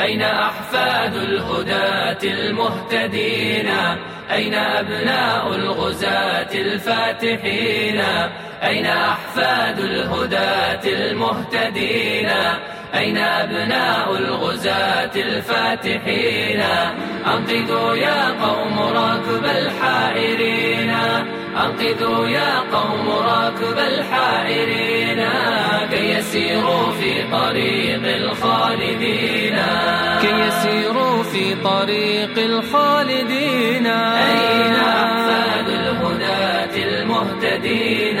أين أحفاد الهداة المهتدين؟ أين أبناء الغزاة الفاتحين؟ أين أحفاد الهداة المهتدين؟ أين أبناء الغزاة الفاتحين؟ أنقذوا يا قوم راكب الحائرين. أنقذوا يا قوم راكب الحائرين. كي يسيروا في طريق الخالدين. كي يسيروا في طريق الخالدين. أين أحفاد الهداة المهتدين؟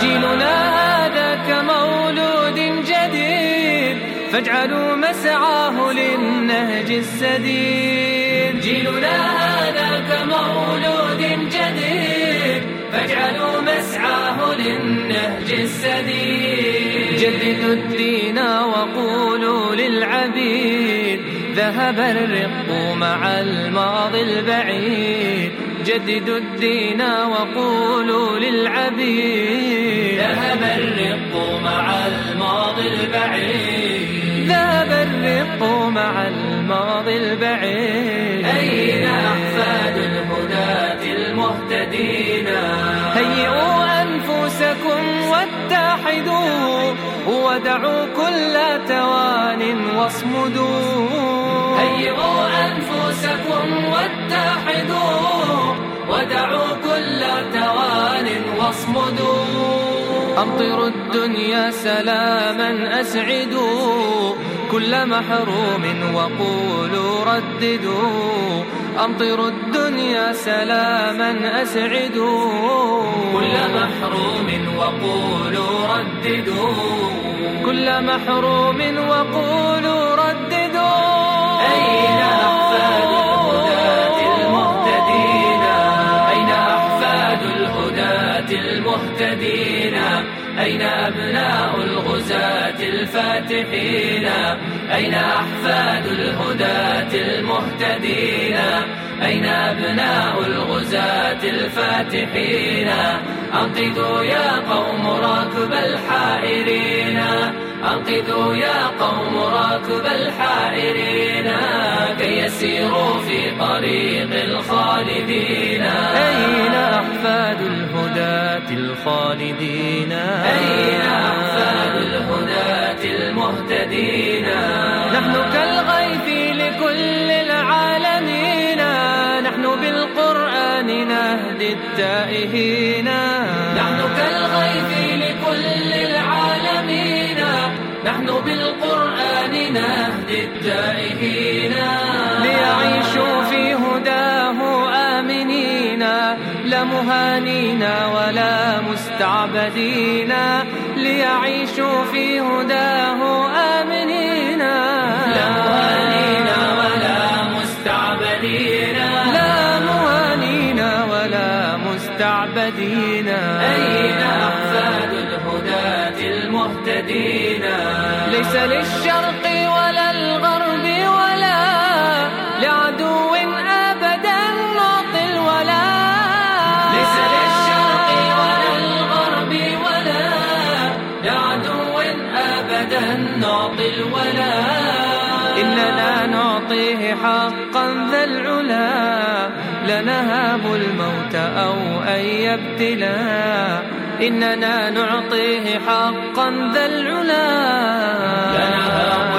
جيلنا هذا كمولود جديد. فاجعلوا مسعاه للنهج السديد. جيلنا هذا كمولود جديد. فاجعلوا مسعاه للنهج السديد. جددوا الدين وقولوا للعبيد. ذهب الرق مع الماضي البعيد. جددوا الدين وقولوا للعبيد. ذهب الرق مع الماضي البعيد. ذهب الرق مع الماضي البعيد. أين أحفاد الهداة المهتدين؟ هيئوا أنفسكم واتحدوا. ودعوا كل توان واصمدوا. هيئوا أنفسكم واتحدوا ودعوا كل توان واصمدوا. أمطروا الدنيا سلاما أسعدوا كل محروم وقولوا رددوا. أمطروا الدنيا سلاما أسعدوا كل محروم وقولوا رددوا. كل محروم وقولوا المهتدين؟ أين أبناء الغزاة الفاتحين؟ أين أحفاد الهداة المهتدين؟ أين أبناء الغزاة الفاتحين؟ أنقذوا يا قوم راكب الحائرين. أنقذوا يا قوم راكب الحائرين. كي يسيروا في طريق الخالدين. أين أحفاد الهداة الخالدين. أين أحفاد الهداة المهتدين؟ نحن كالغيث لكل العالمين. نحن بالقرآن نهدي التائهين. نحن كالغيث لكل العالمين. نحن بالقرآن نهدي التائهين. ولا مستعبدين ليعيشوا في هداه آمنين. لا مهانين ولا مستعبدين. لا مهانين ولا مستعبدين. أين أحفاد الهداة المهتدين ليس للشرق ولا نعطي الولا إننا نعطيه حقا ذا العلا. لنهاب الموت أو أي ابتلاء إننا نعطيه حقا ذا العلا. لنهاب